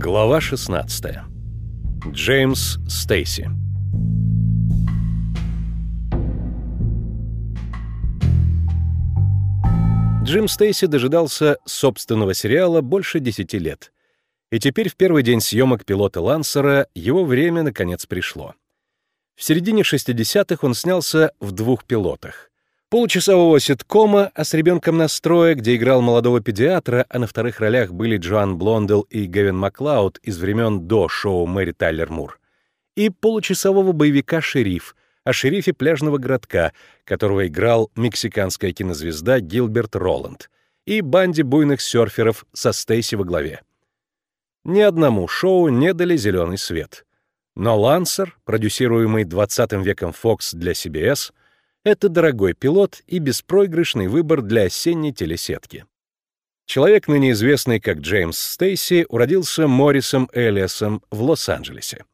Глава 16. Джеймс Стейси. Джим Стейси дожидался собственного сериала больше десяти лет. И теперь в первый день съемок пилота Лансера его время наконец пришло. В середине 60-х он снялся в двух пилотах получасового ситкома, а с ребенком настрое, где играл молодого педиатра, а на вторых ролях были Джоан Блондел и Гевин Маклауд из времен до шоу Мэри Тайлер Мур, и получасового боевика «Шериф», о шерифе пляжного городка, которого играл мексиканская кинозвезда Гилберт Роланд, и банде буйных серферов со Стейси во главе. Ни одному шоу не дали зеленый свет. Но «Лансер», продюсируемый 20 веком Fox для CBS, это дорогой пилот и беспроигрышный выбор для осенней телесетки. Человек, ныне известный как Джеймс Стейси, уродился Моррисом Элиасом в Лос-Анджелесе.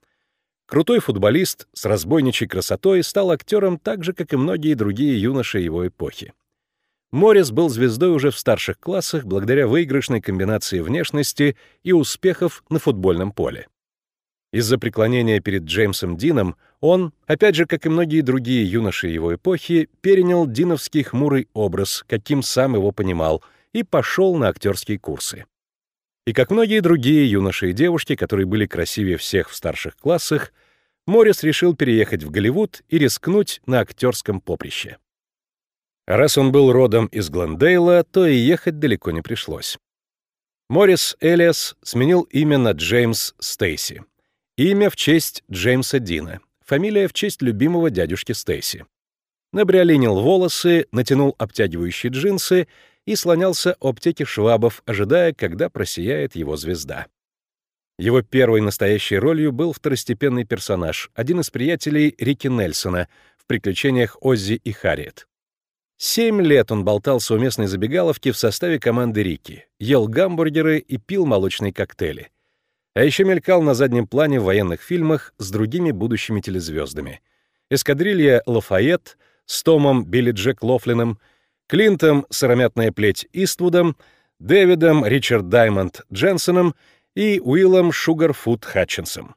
Крутой футболист с разбойничей красотой стал актером так же, как и многие другие юноши его эпохи. Моррис был звездой уже в старших классах благодаря выигрышной комбинации внешности и успехов на футбольном поле. Из-за преклонения перед Джеймсом Дином он, опять же, как и многие другие юноши его эпохи, перенял диновский хмурый образ, каким сам его понимал, и пошел на актерские курсы. И как многие другие юноши и девушки, которые были красивее всех в старших классах, Моррис решил переехать в Голливуд и рискнуть на актерском поприще. Раз он был родом из Глендейла, то и ехать далеко не пришлось. Моррис Элиас сменил имя на Джеймс Стейси. Имя в честь Джеймса Дина, фамилия в честь любимого дядюшки Стейси. Набриолинил волосы, натянул обтягивающие джинсы и слонялся у аптеки Швабов, ожидая, когда просияет его звезда. Его первой настоящей ролью был второстепенный персонаж, один из приятелей Рики Нельсона в «Приключениях Оззи и Харриет». Семь лет он болтался у местной забегаловки в составе команды Рики, ел гамбургеры и пил молочные коктейли а еще мелькал на заднем плане в военных фильмах с другими будущими телезвездами. Эскадрилья Лафайет с Томом Билли Джек Лофлином, Клинтом «Сыромятная плеть» Иствудом, Дэвидом Ричард Даймонд Дженсоном и Уиллом Шугарфуд Хатчинсом.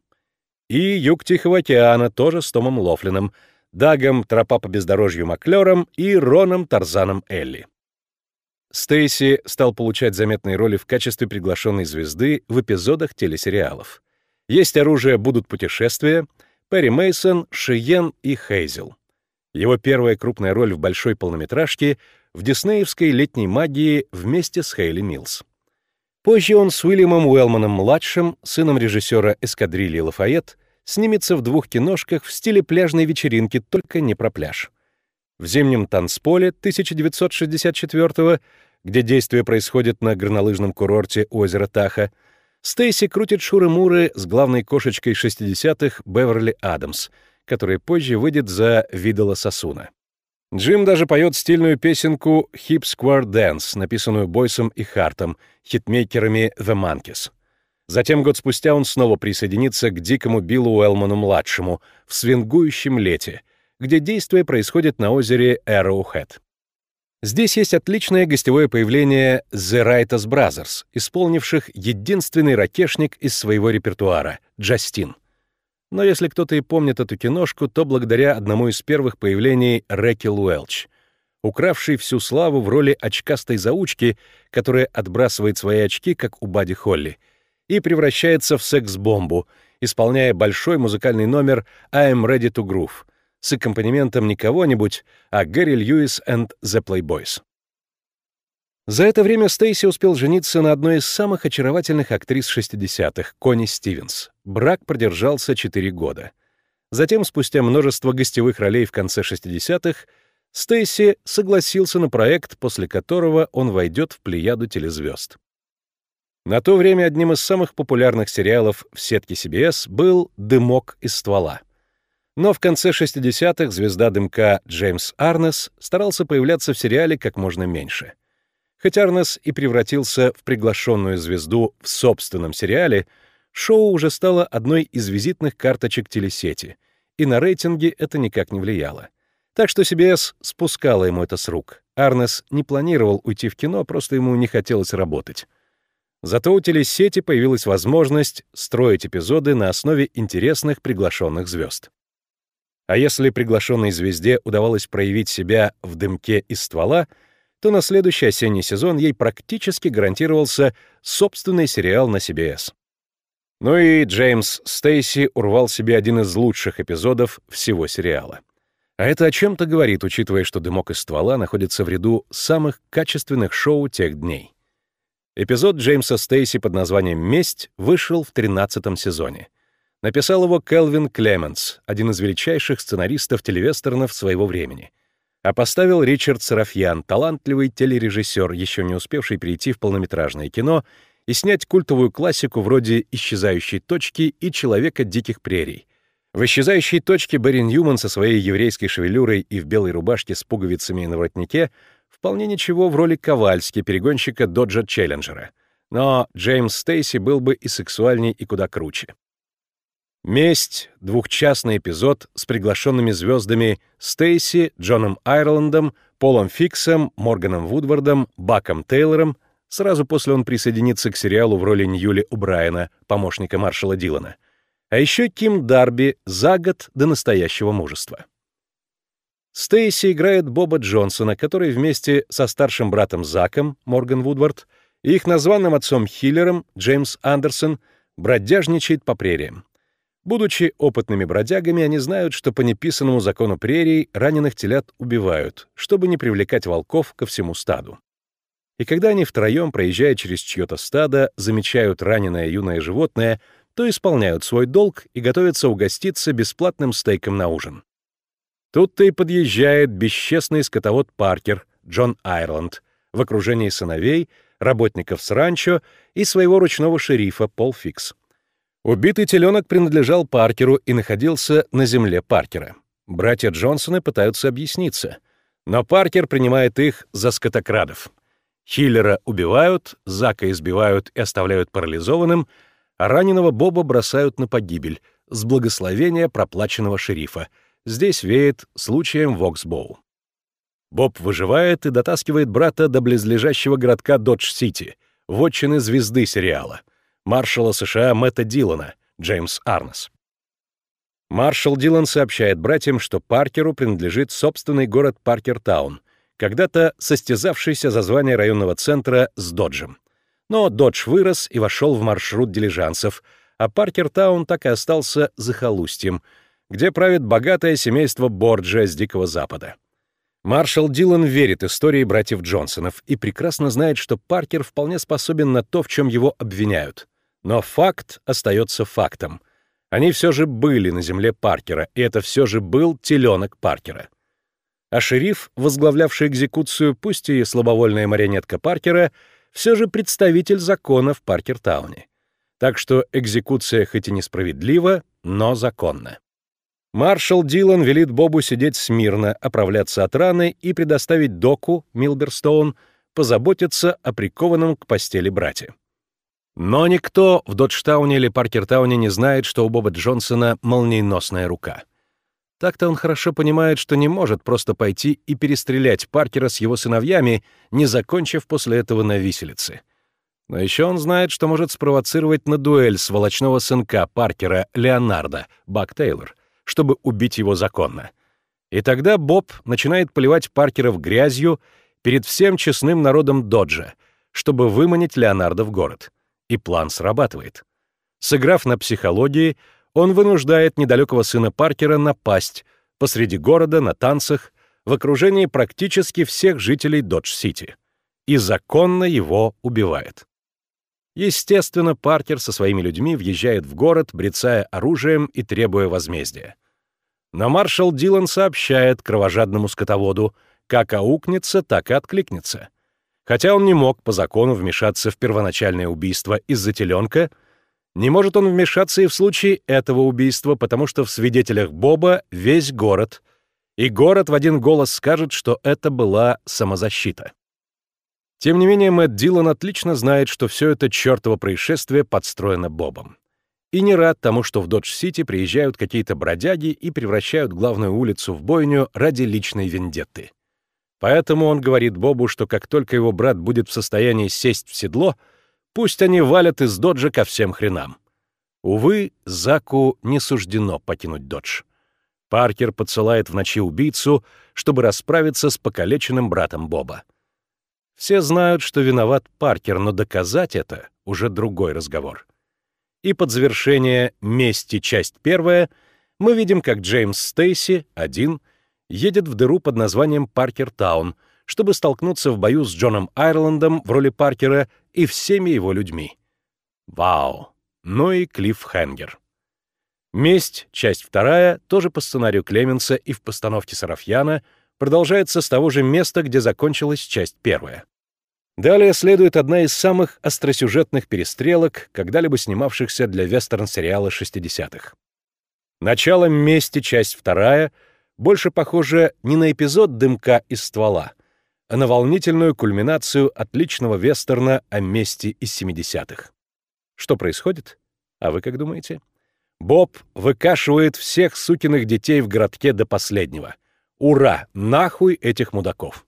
И «Юг Тихого океана» тоже с Томом Лофлином, Дагом «Тропа по бездорожью» Маклером и Роном Тарзаном Элли. Стейси стал получать заметные роли в качестве приглашенной звезды в эпизодах телесериалов. «Есть оружие, будут путешествия», Перри Мейсон, Шиен и Хейзел. Его первая крупная роль в большой полнометражке в диснеевской летней магии вместе с Хейли Милс. Позже он с Уильямом Уэллманом-младшим, сыном режиссера «Эскадрильи Лафайет», снимется в двух киношках в стиле пляжной вечеринки, только не про пляж. В «Зимнем танцполе» 1964 где действие происходит на горнолыжном курорте озера Таха, Стейси крутит шуры-муры с главной кошечкой 60-х Беверли Адамс, которая позже выйдет за Видала Сосуна. Джим даже поет стильную песенку «Hip Square Dance», написанную Бойсом и Хартом, хитмейкерами The Monkeys. Затем год спустя он снова присоединится к дикому Биллу Уэлману-младшему в свингующем лете, где действие происходит на озере Arrowhead. Здесь есть отличное гостевое появление The Writers Brothers, исполнивших единственный ракешник из своего репертуара — Джастин. Но если кто-то и помнит эту киношку, то благодаря одному из первых появлений Рэкел Уэлч, укравшей всю славу в роли очкастой заучки, которая отбрасывает свои очки, как у Бади Холли, и превращается в секс-бомбу, исполняя большой музыкальный номер «I'm ready to groove», с аккомпанементом не кого-нибудь, а Гэри Льюис and the Playboys. За это время Стейси успел жениться на одной из самых очаровательных актрис 60-х, Кони Стивенс. Брак продержался 4 года. Затем, спустя множество гостевых ролей в конце 60-х, Стейси согласился на проект, после которого он войдет в плеяду телезвезд. На то время одним из самых популярных сериалов в сетке CBS был «Дымок из ствола». Но в конце 60-х звезда дымка Джеймс Арнес старался появляться в сериале как можно меньше. Хоть Арнес и превратился в приглашенную звезду в собственном сериале, шоу уже стало одной из визитных карточек телесети, и на рейтинги это никак не влияло. Так что CBS спускала ему это с рук. Арнес не планировал уйти в кино, просто ему не хотелось работать. Зато у телесети появилась возможность строить эпизоды на основе интересных приглашенных звезд. А если приглашенной звезде удавалось проявить себя в дымке из ствола, то на следующий осенний сезон ей практически гарантировался собственный сериал на CBS. Ну и Джеймс Стейси урвал себе один из лучших эпизодов всего сериала. А это о чем-то говорит, учитывая, что «Дымок из ствола» находится в ряду самых качественных шоу тех дней. Эпизод Джеймса Стейси под названием «Месть» вышел в 13 сезоне. Написал его Келвин Клеменс, один из величайших сценаристов телевестернов своего времени. А поставил Ричард Сарафьян, талантливый телережиссер, еще не успевший перейти в полнометражное кино и снять культовую классику вроде «Исчезающей точки» и «Человека диких прерий», в исчезающей точке Берри Ньюман со своей еврейской шевелюрой и в белой рубашке с пуговицами на воротнике вполне ничего в роли Ковальски, перегонщика Доджа Челленджера. Но Джеймс Стейси был бы и сексуальней, и куда круче. «Месть» — двухчастный эпизод с приглашенными звездами Стейси, Джоном Айрландом, Полом Фиксом, Морганом Вудвардом, Баком Тейлором. Сразу после он присоединится к сериалу в роли Ньюли Убрайена, помощника маршала Дилана — а еще Ким Дарби за год до настоящего мужества. Стейси играет Боба Джонсона, который вместе со старшим братом Заком, Морган Вудвард, и их названным отцом Хиллером, Джеймс Андерсон, бродяжничает по прериям. Будучи опытными бродягами, они знают, что по неписанному закону прерий раненых телят убивают, чтобы не привлекать волков ко всему стаду. И когда они втроем, проезжая через чье-то стадо, замечают раненое юное животное — то исполняют свой долг и готовятся угоститься бесплатным стейком на ужин. Тут-то и подъезжает бесчестный скотовод Паркер, Джон Айрланд, в окружении сыновей, работников с ранчо и своего ручного шерифа Пол Фикс. Убитый теленок принадлежал Паркеру и находился на земле Паркера. Братья Джонсоны пытаются объясниться, но Паркер принимает их за скотокрадов. Хиллера убивают, Зака избивают и оставляют парализованным — а раненого Боба бросают на погибель с благословения проплаченного шерифа. Здесь веет случаем Воксбоу. Боб выживает и дотаскивает брата до близлежащего городка Додж-Сити, вотчины звезды сериала, маршала США Мэтта Дилана, Джеймс Арнес. Маршал Дилан сообщает братьям, что Паркеру принадлежит собственный город Паркертаун, когда-то состязавшийся за звание районного центра с Доджем. Но Додж вырос и вошел в маршрут дилижансов, а Паркертаун так и остался захолустьем, где правит богатое семейство Борджа с Дикого Запада. Маршал Дилан верит истории братьев Джонсонов и прекрасно знает, что Паркер вполне способен на то, в чем его обвиняют. Но факт остается фактом. Они все же были на земле Паркера, и это все же был теленок Паркера. А шериф, возглавлявший экзекуцию, пусть и слабовольная марионетка Паркера, все же представитель закона в Паркертауне. Так что экзекуция хоть и несправедлива, но законна. Маршал Дилан велит Бобу сидеть смирно, оправляться от раны и предоставить доку, Милберстоун, позаботиться о прикованном к постели брате. Но никто в Доджтауне или Паркертауне не знает, что у Боба Джонсона молниеносная рука — так-то он хорошо понимает, что не может просто пойти и перестрелять Паркера с его сыновьями, не закончив после этого на виселице. Но еще он знает, что может спровоцировать на дуэль сволочного сынка Паркера, Леонарда, Бак Тейлор, чтобы убить его законно. И тогда Боб начинает поливать Паркеров грязью перед всем честным народом Доджа, чтобы выманить Леонарда в город. И план срабатывает. Сыграв на психологии, он вынуждает недалекого сына Паркера напасть посреди города на танцах в окружении практически всех жителей Додж-Сити и законно его убивает. Естественно, Паркер со своими людьми въезжает в город, брецая оружием и требуя возмездия. Но маршал Дилан сообщает кровожадному скотоводу, как аукнется, так и откликнется. Хотя он не мог по закону вмешаться в первоначальное убийство из-за теленка — не может он вмешаться и в случае этого убийства, потому что в свидетелях Боба весь город, и город в один голос скажет, что это была самозащита. Тем не менее, Мэтт Дилан отлично знает, что все это чертово происшествие подстроено Бобом. И не рад тому, что в Додж-Сити приезжают какие-то бродяги и превращают главную улицу в бойню ради личной вендетты. Поэтому он говорит Бобу, что как только его брат будет в состоянии сесть в седло — пусть они валят из доджа ко всем хренам. Увы, Заку не суждено покинуть додж. Паркер подсылает в ночи убийцу, чтобы расправиться с покалеченным братом Боба. Все знают, что виноват Паркер, но доказать это — уже другой разговор. И под завершение «Мести. Часть первая» мы видим, как Джеймс Стейси, один, едет в дыру под названием Паркер Таун, чтобы столкнуться в бою с Джоном Айрландом в роли Паркера и всеми его людьми. Вау! Ну и Клифф Хэнгер. «Месть», часть вторая, тоже по сценарию Клеменса и в постановке Сарафьяна, продолжается с того же места, где закончилась часть первая. Далее следует одна из самых остросюжетных перестрелок, когда-либо снимавшихся для вестерн-сериала 60-х. Начало «Мести», часть вторая, больше похоже не на эпизод «Дымка из ствола», а на волнительную кульминацию отличного вестерна о мести из 70-х. Что происходит? А вы как думаете? Боб выкашивает всех сукиных детей в городке до последнего. Ура! Нахуй этих мудаков!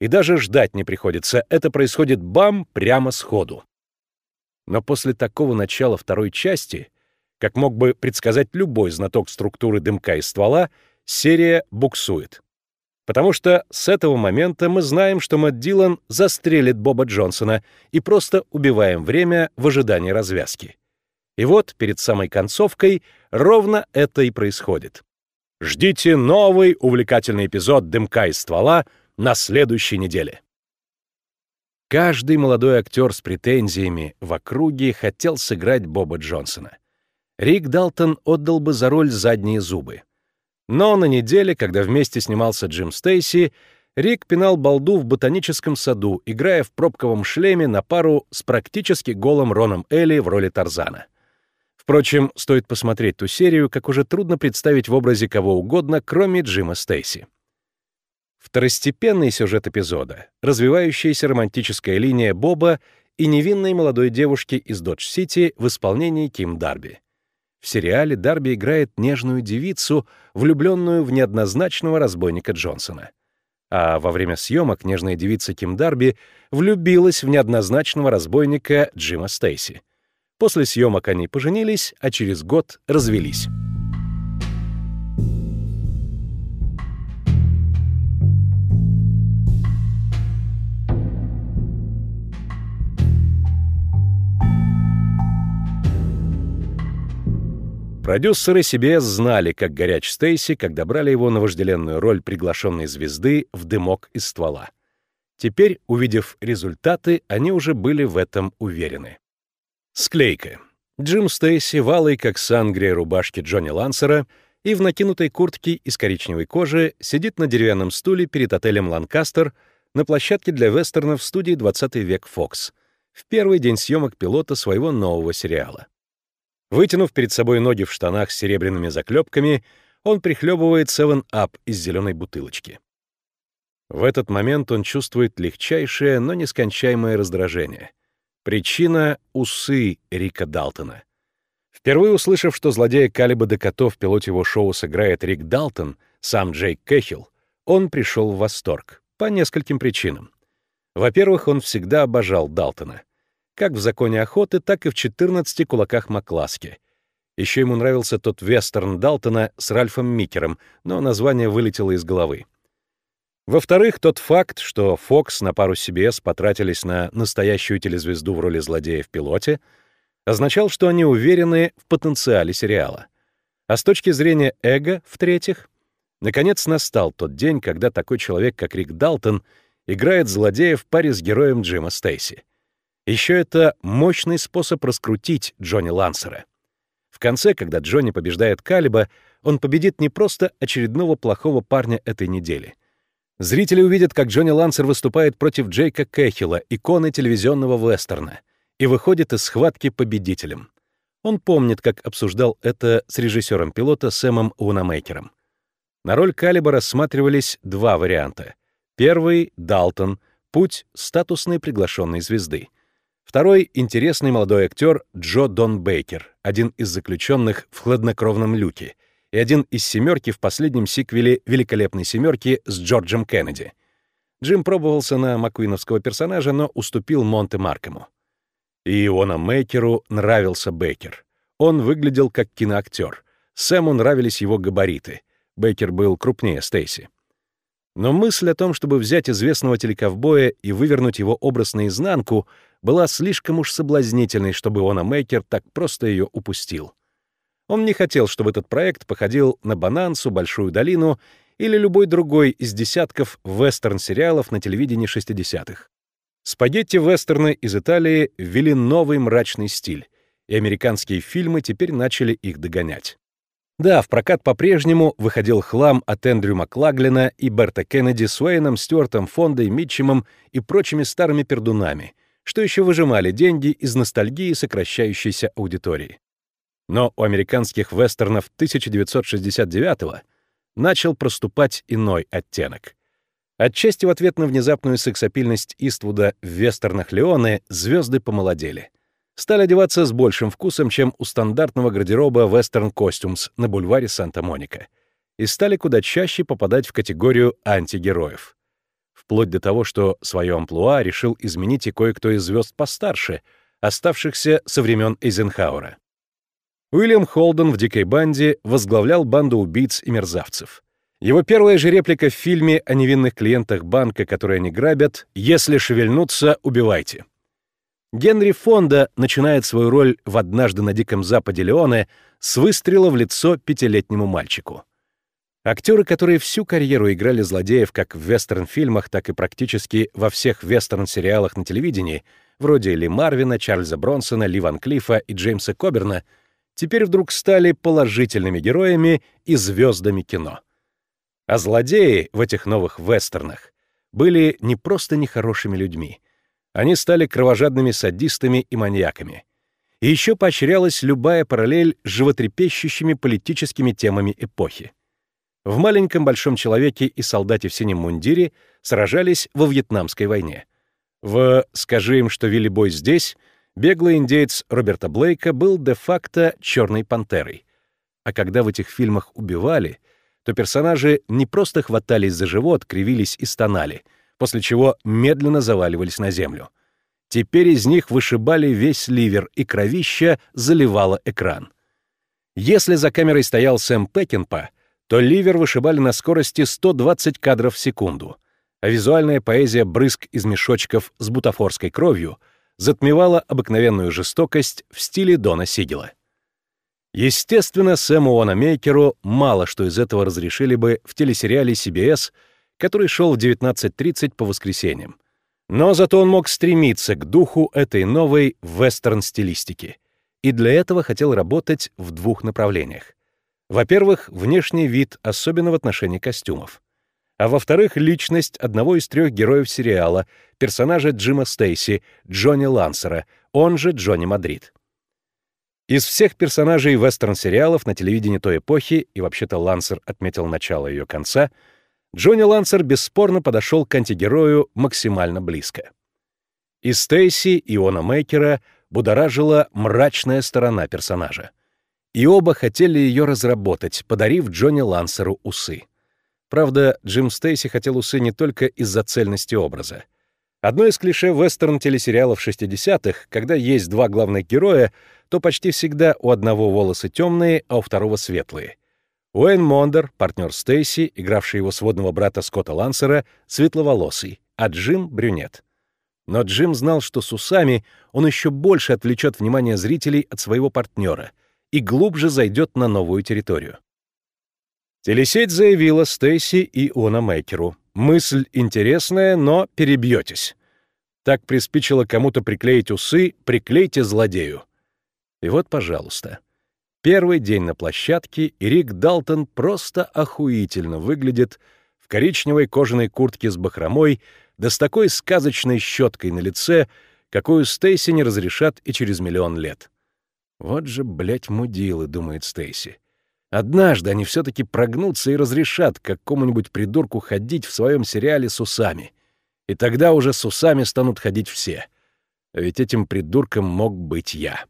И даже ждать не приходится, это происходит бам прямо сходу. Но после такого начала второй части, как мог бы предсказать любой знаток структуры дымка и ствола, серия буксует. Потому что с этого момента мы знаем, что Мэтт Дилан застрелит Боба Джонсона и просто убиваем время в ожидании развязки. И вот перед самой концовкой ровно это и происходит. Ждите новый увлекательный эпизод «Дымка из ствола» на следующей неделе. Каждый молодой актер с претензиями в округе хотел сыграть Боба Джонсона. Рик Далтон отдал бы за роль задние зубы. Но на неделе, когда вместе снимался Джим Стейси, Рик пинал балду в ботаническом саду, играя в пробковом шлеме на пару с практически голым Роном Элли в роли Тарзана. Впрочем, стоит посмотреть ту серию, как уже трудно представить в образе кого угодно, кроме Джима Стейси. Второстепенный сюжет эпизода — развивающаяся романтическая линия Боба и невинной молодой девушки из Додж-Сити в исполнении Ким Дарби. В сериале Дарби играет нежную девицу, влюбленную в неоднозначного разбойника Джонсона. А во время съемок нежная девица Ким Дарби влюбилась в неоднозначного разбойника Джима Стейси — После съемок они поженились, а через год развелись. Продюсеры себе знали, как горяч Стейси, когда брали его на вожделенную роль приглашенной звезды в дымок из ствола. Теперь, увидев результаты, они уже были в этом уверены. Склейка. Джим Стейси, валый как сангрия рубашки Джонни Лансера и в накинутой куртке из коричневой кожи сидит на деревянном стуле перед отелем «Ланкастер» на площадке для вестернов в студии «20 век Фокс» в первый день съемок пилота своего нового сериала. Вытянув перед собой ноги в штанах с серебряными заклепками, он прихлебывает 7-Up из зеленой бутылочки. В этот момент он чувствует легчайшее, но нескончаемое раздражение — Причина — усы Рика Далтона. Впервые услышав, что злодея Калиба Декато в пилоте его шоу сыграет Рик Далтон, сам Джейк Кэхилл, он пришел в восторг. По нескольким причинам. Во-первых, он всегда обожал Далтона. Как в «Законе охоты», так и в «14 кулаках Макласки». Еще ему нравился тот вестерн Далтона с Ральфом Микером, но название вылетело из головы. Во-вторых, тот факт, что Fox на пару CBS потратились на настоящую телезвезду в роли злодея в пилоте, означал, что они уверены в потенциале сериала. А с точки зрения эго, в-третьих, наконец настал тот день, когда такой человек, как Рик Далтон, играет злодея в паре с героем Джима Стейси. Еще это мощный способ раскрутить Джонни Лансера. В конце, когда Джонни побеждает Калиба, он победит не просто очередного плохого парня этой недели — Зрители увидят, как Джонни Лансер выступает против Джейка Кэхилла, иконы телевизионного вестерна, и выходит из схватки победителем. Он помнит, как обсуждал это с режиссером пилота Сэмом Унамейкером. На роль Калиба рассматривались два варианта. Первый — Далтон, путь статусной приглашенной звезды. Второй — интересный молодой актер Джо Дон Бейкер, один из заключенных в хладнокровном люке — и один из «семерки» в последнем сиквеле «Великолепной семерки» с Джорджем Кеннеди. Джим пробовался на маккуиновского персонажа, но уступил Монте Маркому. И Иона Мейкеру нравился Бейкер. Он выглядел как киноактер. Сэму нравились его габариты. Бейкер был крупнее Стейси. Но мысль о том, чтобы взять известного телековбоя и вывернуть его образ наизнанку, была слишком уж соблазнительной, чтобы Иона Мейкер так просто ее упустил. Он не хотел, чтобы этот проект походил на «Банансу», «Большую долину» или любой другой из десятков вестерн-сериалов на телевидении 60-х. Спагетти-вестерны из Италии ввели новый мрачный стиль, и американские фильмы теперь начали их догонять. Да, в прокат по-прежнему выходил хлам от Эндрю Маклаглина и Берта Кеннеди с Уэйном, Стюартом, Фондой, Митчемом и прочими старыми пердунами, что еще выжимали деньги из ностальгии сокращающейся аудитории. Но у американских вестернов 1969-го начал проступать иной оттенок. Отчасти в ответ на внезапную сексапильность Иствуда в вестернах Леоне звезды помолодели. Стали одеваться с большим вкусом, чем у стандартного гардероба Western Costumes на бульваре Санта-Моника, и стали куда чаще попадать в категорию антигероев. Вплоть до того, что свое амплуа решил изменить и кое-кто из звезд постарше, оставшихся со времен Эйзенхауэра. Уильям Холден в «Дикой банде» возглавлял банду убийц и мерзавцев. Его первая же реплика в фильме о невинных клиентах банка, которые они грабят «Если шевельнуться, убивайте». Генри Фонда начинает свою роль в «Однажды на Диком Западе Леоне» с выстрела в лицо пятилетнему мальчику. Актеры, которые всю карьеру играли злодеев как в вестерн-фильмах, так и практически во всех вестерн-сериалах на телевидении, вроде Ли Марвина, Чарльза Бронсона, Ли Ван Клиффа и Джеймса Коберна — теперь вдруг стали положительными героями и звездами кино. А злодеи в этих новых вестернах были не просто нехорошими людьми. Они стали кровожадными садистами и маньяками. И еще поощрялась любая параллель с животрепещущими политическими темами эпохи. В «Маленьком большом человеке» и «Солдате в синем мундире» сражались во Вьетнамской войне. В «Скажи им, что Вилли Бой здесь» беглый индейец Роберта Блейка был де-факто черной пантерой. А когда в этих фильмах убивали, то персонажи не просто хватались за живот, кривились и стонали, после чего медленно заваливались на землю. Теперь из них вышибали весь ливер, и кровища заливало экран. Если за камерой стоял Сэм Пекинпа, то ливер вышибали на скорости 120 кадров в секунду, а визуальная поэзия брызг из мешочков с бутафорской кровью — затмевала обыкновенную жестокость в стиле Дона Сигела. Естественно, Сэму Уанамейкеру мало что из этого разрешили бы в телесериале CBS, который шел в 19.30 по воскресеньям. Но зато он мог стремиться к духу этой новой вестерн-стилистики. И для этого хотел работать в двух направлениях. Во-первых, внешний вид, особенно в отношении костюмов а во-вторых, личность одного из трех героев сериала, персонажа Джима Стейси, Джонни Лансера, он же Джонни Мадрид. Из всех персонажей вестерн-сериалов на телевидении той эпохи, и вообще-то Лансер отметил начало ее конца, Джонни Лансер бесспорно подошел к антигерою максимально близко. И Стейси, и Уонамейкера будоражила мрачная сторона персонажа. И оба хотели ее разработать, подарив Джонни Лансеру усы. Правда, Джим Стейси хотел усы не только из-за цельности образа. Одно из клише вестерн-телесериалов 60-х, когда есть два главных героя, то почти всегда у одного волосы темные, а у второго светлые. Уэйн Мондер, партнер Стейси, игравший его сводного брата Скотта Лансера, светловолосый, а Джим — брюнет. Но Джим знал, что с усами он еще больше отвлечет внимание зрителей от своего партнера и глубже зайдет на новую территорию. Телесеть заявила Стейси и Она Мейкеру. «Мысль интересная, но перебьетесь. Так приспичило кому-то приклеить усы, приклейте злодею». И вот, пожалуйста. Первый день на площадке, и Рик Далтон просто охуительно выглядит в коричневой кожаной куртке с бахромой, да с такой сказочной щеткой на лице, какую Стейси не разрешат и через миллион лет. «Вот же, блядь, мудилы», — думает Стейси. Однажды они все-таки прогнутся и разрешат какому-нибудь придурку ходить в своем сериале с усами. И тогда уже с усами станут ходить все. Ведь этим придурком мог быть я.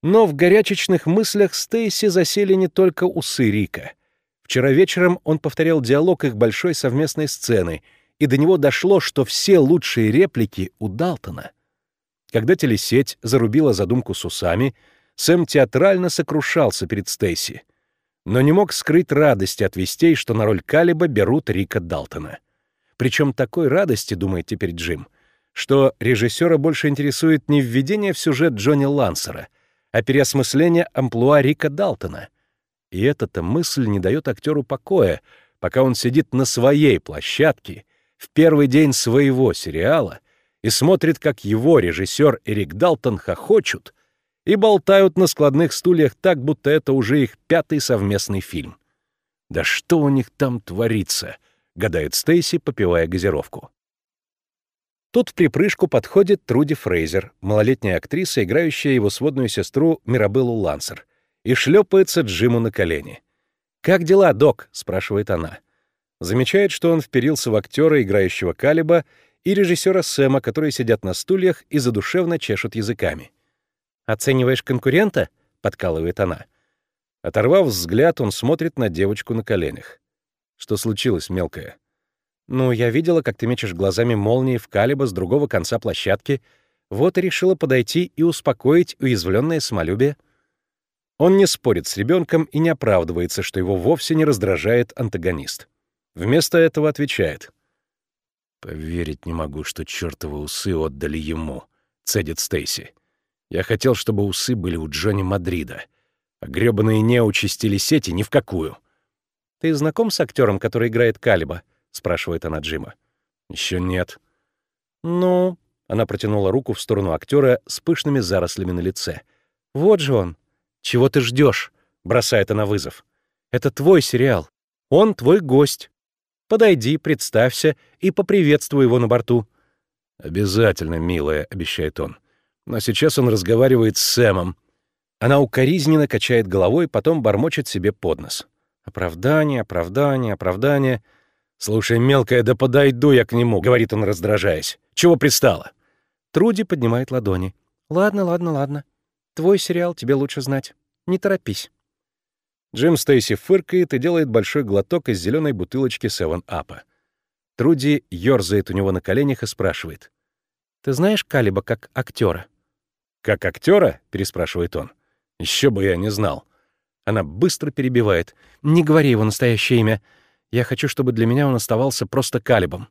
Но в горячечных мыслях Стейси засели не только усы Рика. Вчера вечером он повторял диалог их большой совместной сцены, и до него дошло, что все лучшие реплики у Далтона. Когда телесеть зарубила задумку с усами, Сэм театрально сокрушался перед Стейси, но не мог скрыть радости от вестей, что на роль Калиба берут Рика Далтона. Причем такой радости, думает теперь Джим, что режиссера больше интересует не введение в сюжет Джонни Лансера, а переосмысление амплуа Рика Далтона. И эта-то мысль не дает актеру покоя, пока он сидит на своей площадке в первый день своего сериала и смотрит, как его режиссер Эрик Далтон хохочут и болтают на складных стульях так, будто это уже их пятый совместный фильм. «Да что у них там творится?» — гадает Стейси, попивая газировку. Тут в припрыжку подходит Труди Фрейзер, малолетняя актриса, играющая его сводную сестру Мирабеллу Лансер, и шлепается Джиму на колени. «Как дела, док?» — спрашивает она. Замечает, что он вперился в актера, играющего Калиба, и режиссера Сэма, которые сидят на стульях и задушевно чешут языками. «Оцениваешь конкурента?» — подкалывает она. Оторвав взгляд, он смотрит на девочку на коленях. «Что случилось, мелкая?» «Ну, я видела, как ты мечешь глазами молнии в Калиба с другого конца площадки. Вот и решила подойти и успокоить уязвленное самолюбие». Он не спорит с ребенком и не оправдывается, что его вовсе не раздражает антагонист. Вместо этого отвечает. «Поверить не могу, что чертовы усы отдали ему», — цедит Стейси. «Я хотел, чтобы усы были у Джонни Мадрида, а грёбаные неучи сети ни в какую». «Ты знаком с актером, который играет Калиба?» — спрашивает она Джима. Еще нет». «Ну...» — она протянула руку в сторону актера с пышными зарослями на лице. «Вот же он. Чего ты ждешь? бросает она вызов. «Это твой сериал. Он твой гость. Подойди, представься и поприветствуй его на борту». «Обязательно, милая», — обещает он. Но сейчас он разговаривает с Сэмом. Она укоризненно качает головой, потом бормочет себе под нос. «Оправдание, оправдание, оправдание». «Слушай, мелкая, да подойду я к нему», — говорит он, раздражаясь. «Чего пристала?» Труди поднимает ладони. «Ладно, ладно, ладно. Твой сериал тебе лучше знать. Не торопись». Джим Стейси фыркает и делает большой глоток из зеленой бутылочки Севен Апа. Труди ерзает у него на коленях и спрашивает. «Ты знаешь Калиба как актера?» «Как актера?» — переспрашивает он. Еще бы я не знал. Она быстро перебивает. «Не говори его настоящее имя. Я хочу, чтобы для меня он оставался просто Калибом».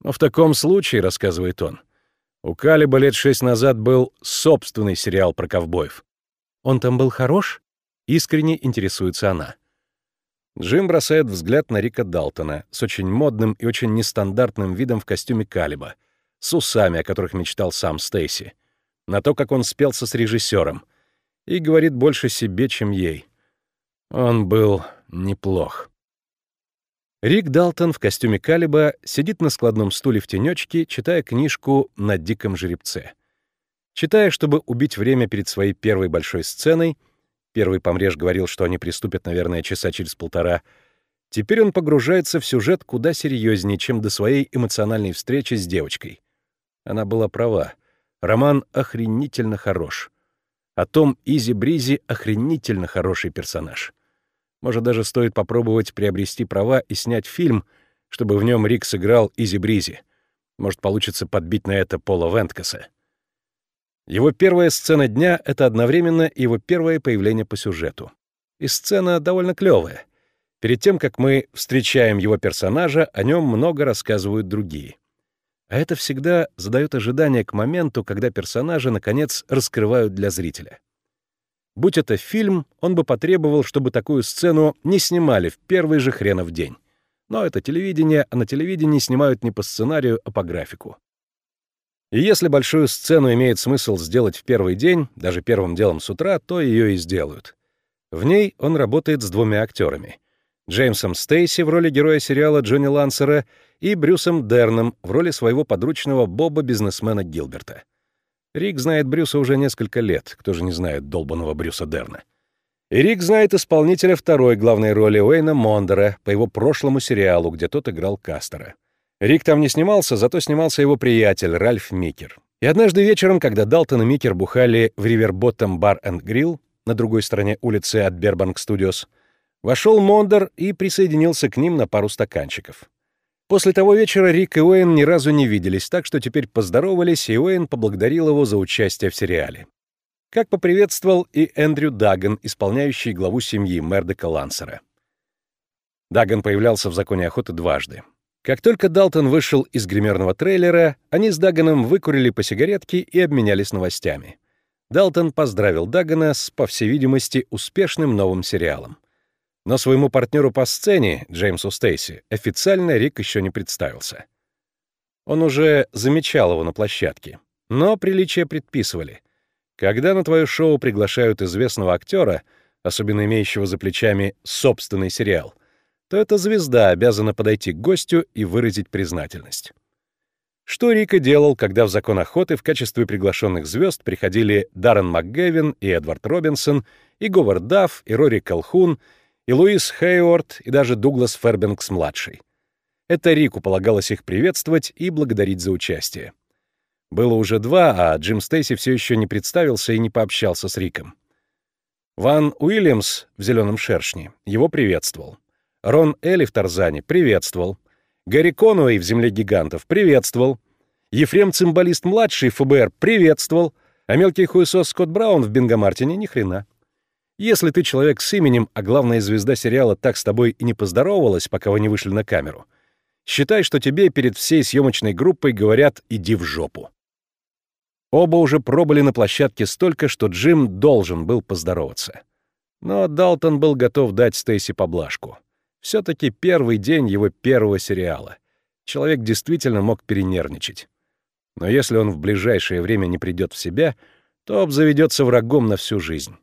«Но в таком случае», — рассказывает он, — «у Калиба лет шесть назад был собственный сериал про ковбоев». «Он там был хорош?» Искренне интересуется она. Джим бросает взгляд на Рика Далтона с очень модным и очень нестандартным видом в костюме Калиба, с усами, о которых мечтал сам Стейси, на то, как он спелся с режиссером, и говорит больше себе, чем ей. Он был неплох. Рик Далтон в костюме Калиба сидит на складном стуле в тенечке, читая книжку «На диком жеребце». Читая, чтобы убить время перед своей первой большой сценой, Первый помреж говорил, что они приступят, наверное, часа через полтора. Теперь он погружается в сюжет куда серьезнее, чем до своей эмоциональной встречи с девочкой. Она была права. Роман охренительно хорош. А Том Изи-Бризи охренительно хороший персонаж. Может, даже стоит попробовать приобрести права и снять фильм, чтобы в нем Рик сыграл Изи-Бризи. Может, получится подбить на это Пола Вендкоса. Его первая сцена дня — это одновременно его первое появление по сюжету. И сцена довольно клевая. Перед тем, как мы встречаем его персонажа, о нем много рассказывают другие. А это всегда задает ожидание к моменту, когда персонажа, наконец, раскрывают для зрителя. Будь это фильм, он бы потребовал, чтобы такую сцену не снимали в первый же хренов день. Но это телевидение, а на телевидении снимают не по сценарию, а по графику. И если большую сцену имеет смысл сделать в первый день, даже первым делом с утра, то ее и сделают. В ней он работает с двумя актерами. Джеймсом Стейси в роли героя сериала Джонни Лансера и Брюсом Дерном в роли своего подручного Боба-бизнесмена Гилберта. Рик знает Брюса уже несколько лет, кто же не знает долбанного Брюса Дерна. И Рик знает исполнителя второй главной роли Уэйна Мондера по его прошлому сериалу, где тот играл Кастера. Рик там не снимался, зато снимался его приятель Ральф Микер. И однажды вечером, когда Далтон и Микер бухали в Riverbottom Bar and Grill на другой стороне улицы от Burbank Studios, вошел Мондер и присоединился к ним на пару стаканчиков. После того вечера Рик и Уэйн ни разу не виделись, так что теперь поздоровались, и Уэйн поблагодарил его за участие в сериале. Как поприветствовал и Эндрю Даган, исполняющий главу семьи Мердока Лансера. Даган появлялся в «Законе охоты» дважды. Как только Далтон вышел из гримерного трейлера, они с Даганом выкурили по сигаретке и обменялись новостями. Далтон поздравил Дагана с, по всей видимости, успешным новым сериалом. Но своему партнеру по сцене, Джеймсу Стейси, официально Рик еще не представился. Он уже замечал его на площадке. Но приличия предписывали. Когда на твое шоу приглашают известного актера, особенно имеющего за плечами собственный сериал, то эта звезда обязана подойти к гостю и выразить признательность. Что Рика делал, когда в «Закон охоты» в качестве приглашенных звезд приходили Даррен МакГевин и Эдвард Робинсон, и Говард Дафф, и Рори Колхун, и Луис Хейворд, и даже Дуглас Фербенкс-младший. Это Рику полагалось их приветствовать и благодарить за участие. Было уже два, а Джим Стейси все еще не представился и не пообщался с Риком. Ван Уильямс в «Зеленом шершне» его приветствовал. Рон Элли в «Тарзане» приветствовал. Гарри Конуэй в «Земле гигантов» приветствовал. Ефрем Цимбалист-младший ФБР приветствовал. А мелкий хуесос Скотт Браун в «Бинго-Мартине» ни хрена. Если ты человек с именем, а главная звезда сериала так с тобой и не поздоровалась, пока вы не вышли на камеру, считай, что тебе перед всей съемочной группой говорят «иди в жопу». Оба уже пробыли на площадке столько, что Джим должен был поздороваться. Но Далтон был готов дать Стейси поблажку. Все-таки первый день его первого сериала. Человек действительно мог перенервничать. Но если он в ближайшее время не придет в себя, то обзаведется врагом на всю жизнь.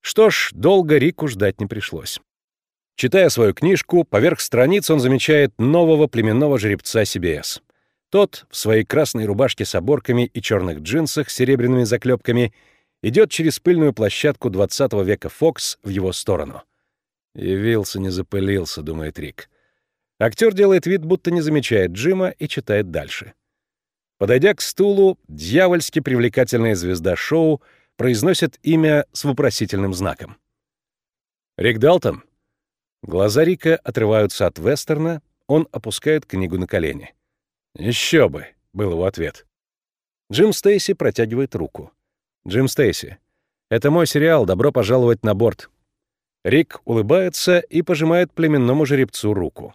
Что ж, долго Рику ждать не пришлось. Читая свою книжку, поверх страниц он замечает нового племенного жеребца CBS. Тот, в своей красной рубашке с оборками и черных джинсах с серебряными заклепками, идет через пыльную площадку 20 века Фокс в его сторону — Явился, не запылился, думает Рик. Актер делает вид, будто не замечает Джима и читает дальше. Подойдя к стулу, дьявольски привлекательная звезда шоу произносит имя с вопросительным знаком. «Рик Далтон?» Глаза Рика отрываются от вестерна, он опускает книгу на колени. «Еще бы!» — был его ответ. Джим Стейси протягивает руку. «Джим Стейси, это мой сериал «Добро пожаловать на борт». Рик улыбается и пожимает племенному жеребцу руку.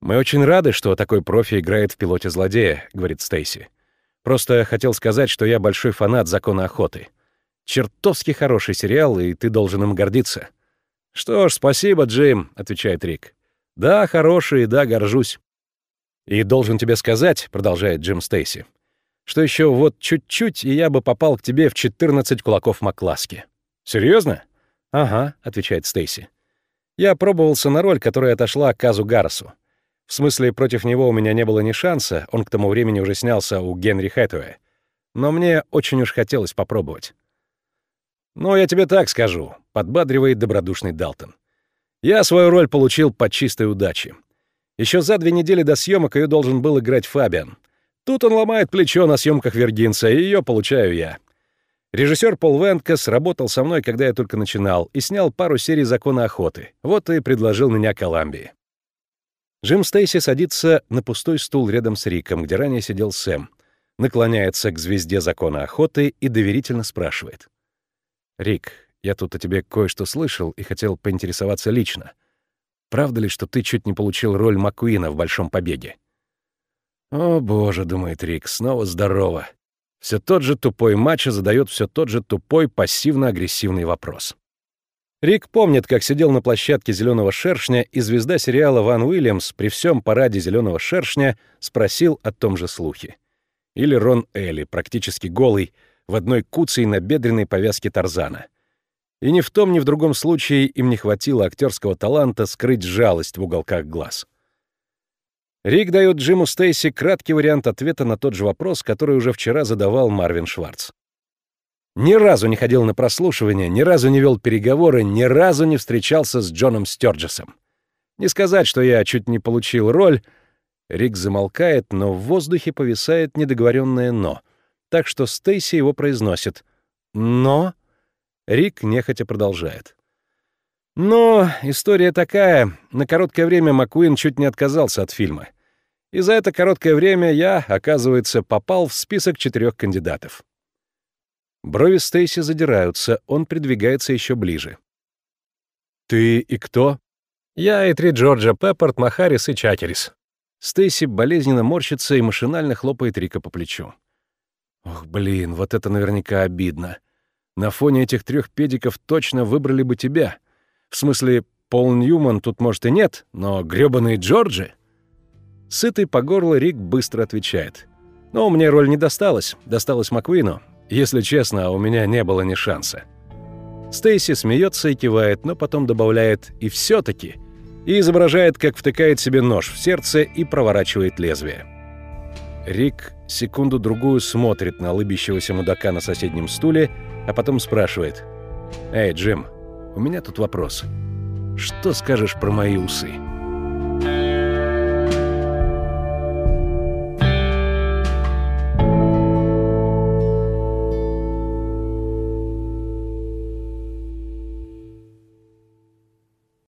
«Мы очень рады, что такой профи играет в пилоте злодея», — говорит Стейси. «Просто хотел сказать, что я большой фанат «Закона охоты». Чертовски хороший сериал, и ты должен им гордиться». «Что ж, спасибо, Джим», — отвечает Рик. «Да, хороший, да, горжусь». «И должен тебе сказать», — продолжает Джим Стейси, «что еще вот чуть-чуть, и я бы попал к тебе в 14 кулаков Макласки». «Серьезно?» «Ага», — отвечает Стейси. «Я пробовался на роль, которая отошла Казу Гарресу. В смысле, против него у меня не было ни шанса, он к тому времени уже снялся у Генри Хэтуэя. Но мне очень уж хотелось попробовать». «Ну, я тебе так скажу», — подбадривает добродушный Далтон. «Я свою роль получил по чистой удаче. Еще за две недели до съемок ее должен был играть Фабиан. Тут он ломает плечо на съемках Вергинца, и ее получаю я. Режиссер Пол Венкас работал со мной, когда я только начинал, и снял пару серий «Закона охоты». Вот и предложил меня Коламбии. Джим Стейси садится на пустой стул рядом с Риком, где ранее сидел Сэм, наклоняется к звезде «Закона охоты» и доверительно спрашивает. «Рик, я тут о тебе кое-что слышал и хотел поинтересоваться лично. Правда ли, что ты чуть не получил роль Маккуина в «Большом побеге»?» «О, боже», — думает Рик, — «снова здорово. Все тот же тупой мачо задает все тот же тупой пассивно-агрессивный вопрос. Рик помнит, как сидел на площадке «Зеленого шершня», и звезда сериала Ван Уильямс при всем параде «Зеленого шершня» спросил о том же слухе. Или Рон Элли, практически голый, в одной куце на бедренной повязке Тарзана. И ни в том, ни в другом случае им не хватило актерского таланта скрыть жалость в уголках глаз. Рик дает Джиму Стейси краткий вариант ответа на тот же вопрос, который уже вчера задавал Марвин Шварц. Ни разу не ходил на прослушивание, ни разу не вел переговоры, ни разу не встречался с Джоном Стёрджесом. Не сказать, что я чуть не получил роль. Рик замолкает, но в воздухе повисает недоговоренное «но». Так что Стейси его произносит. «Но...» Рик нехотя продолжает. Но история такая. На короткое время Маккуин чуть не отказался от фильма. И за это короткое время я, оказывается, попал в список четырех кандидатов. Брови Стейси задираются, он придвигается еще ближе. «Ты и кто?» «Я и три Джорджа Пеппорт, Махарис и Чатерис». Стейси болезненно морщится и машинально хлопает Рика по плечу. «Ох, блин, вот это наверняка обидно. На фоне этих трех педиков точно выбрали бы тебя. В смысле, Пол Ньюман тут, может, и нет, но грёбаные Джорджи...» Сытый по горло Рик быстро отвечает. «Но мне роль не досталась, досталась Маквину. Если честно, у меня не было ни шанса». Стейси смеется и кивает, но потом добавляет «и все-таки» и изображает, как втыкает себе нож в сердце и проворачивает лезвие. Рик секунду-другую смотрит на лыбящегося мудака на соседнем стуле, а потом спрашивает «Эй, Джим, у меня тут вопрос. Что скажешь про мои усы?»